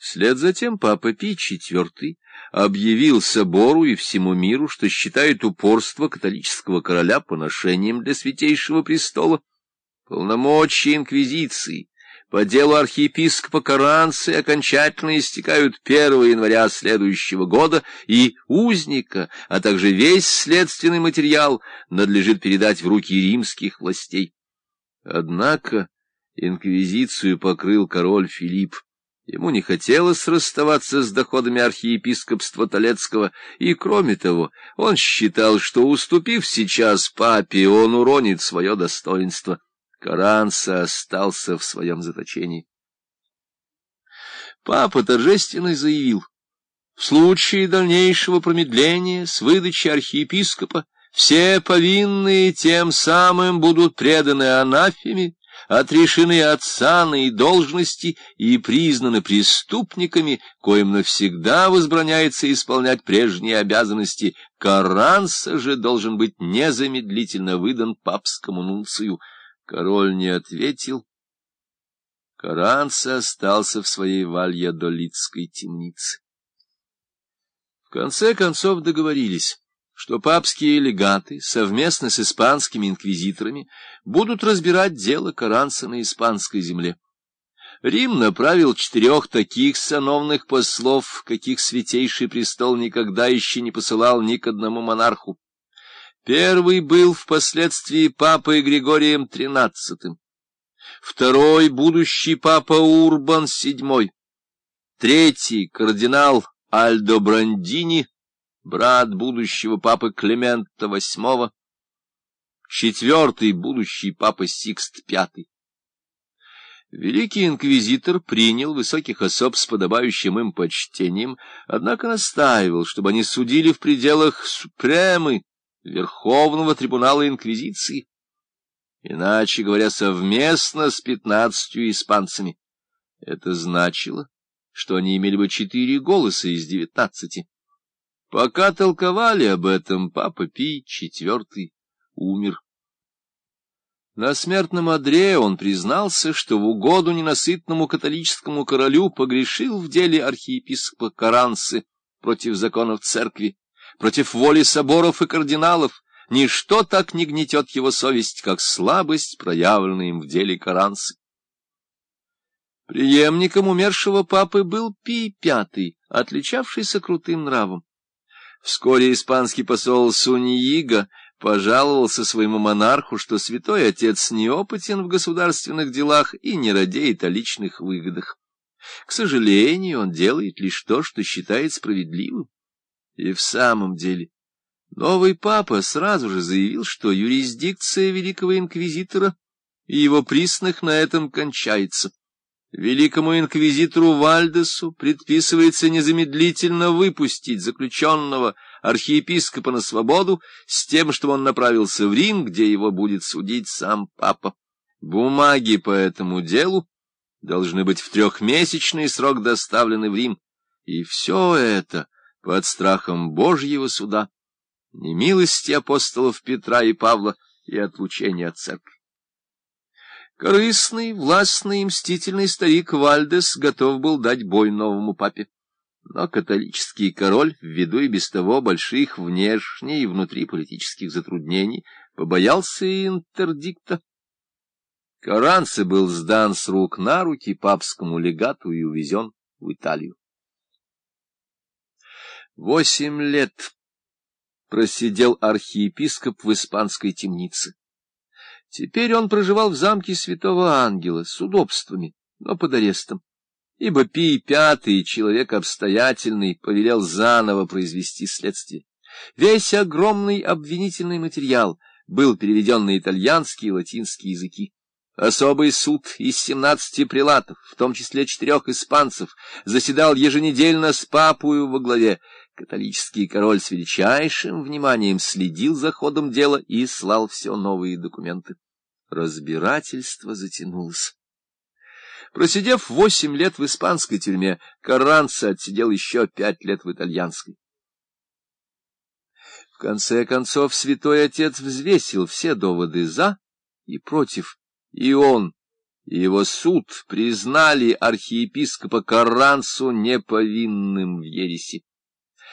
Вслед за тем папа Пий IV объявил собору и всему миру, что считает упорство католического короля поношением для святейшего престола. Полномочия инквизиции по делу архиепископа Каранцы окончательно истекают 1 января следующего года, и узника, а также весь следственный материал надлежит передать в руки римских властей. Однако инквизицию покрыл король Филипп. Ему не хотелось расставаться с доходами архиепископства Толецкого, и, кроме того, он считал, что, уступив сейчас папе, он уронит свое достоинство. Каранса остался в своем заточении. Папа торжественно заявил, в случае дальнейшего промедления с выдачи архиепископа все повинные тем самым будут преданы анафеме, отрешены от сана и должности и признаны преступниками, коим навсегда возбраняется исполнять прежние обязанности. Каранса же должен быть незамедлительно выдан папскому нунцию. Король не ответил. Каранса остался в своей вальядолитской темнице. В конце концов договорились что папские легаты совместно с испанскими инквизиторами будут разбирать дело Каранца на испанской земле. Рим направил четырех таких сановных послов, каких святейший престол никогда еще не посылал ни к одному монарху. Первый был впоследствии папой Григорием XIII, второй — будущий папа Урбан VII, третий — кардинал Альдо Брандини, брат будущего папы Климента VIII, четвертый будущий папа Сикст V. Великий инквизитор принял высоких особ с подобающим им почтением, однако настаивал, чтобы они судили в пределах Супремы, Верховного трибунала инквизиции, иначе говоря, совместно с пятнадцатью испанцами. Это значило, что они имели бы четыре голоса из девятнадцати. Пока толковали об этом, папа Пий IV умер. На смертном одре он признался, что в угоду ненасытному католическому королю погрешил в деле архиепископа Карансы против законов церкви, против воли соборов и кардиналов. Ничто так не гнетет его совесть, как слабость, проявленная им в деле Карансы. Приемником умершего папы был Пий V, отличавшийся крутым нравом. Вскоре испанский посол Суньига пожаловался своему монарху, что святой отец неопытен в государственных делах и не радеет о личных выгодах. К сожалению, он делает лишь то, что считает справедливым. И в самом деле, новый папа сразу же заявил, что юрисдикция великого инквизитора и его присных на этом кончается. Великому инквизитору Вальдесу предписывается незамедлительно выпустить заключенного архиепископа на свободу с тем, чтобы он направился в Рим, где его будет судить сам папа. Бумаги по этому делу должны быть в трехмесячный срок доставлены в Рим. И все это под страхом Божьего суда, немилости апостолов Петра и Павла и отлучения от церкви. Корыстный, властный и мстительный старик Вальдес готов был дать бой новому папе. Но католический король, ввиду и без того больших внешне и внутри политических затруднений, побоялся интердикта. Коранце был сдан с рук на руки папскому легату и увезен в Италию. Восемь лет просидел архиепископ в испанской темнице. Теперь он проживал в замке святого ангела с удобствами, но под арестом, ибо Пий Пятый, человек обстоятельный, повелел заново произвести следствие. Весь огромный обвинительный материал был переведен на итальянский и латинский языки. Особый суд из семнадцати прилатов, в том числе четырех испанцев, заседал еженедельно с папою во главе. Католический король с величайшим вниманием следил за ходом дела и слал все новые документы. Разбирательство затянулось. Просидев восемь лет в испанской тюрьме, Карранца отсидел еще пять лет в итальянской. В конце концов, святой отец взвесил все доводы «за» и «против», и он, и его суд признали архиепископа Каррансу неповинным в ереси.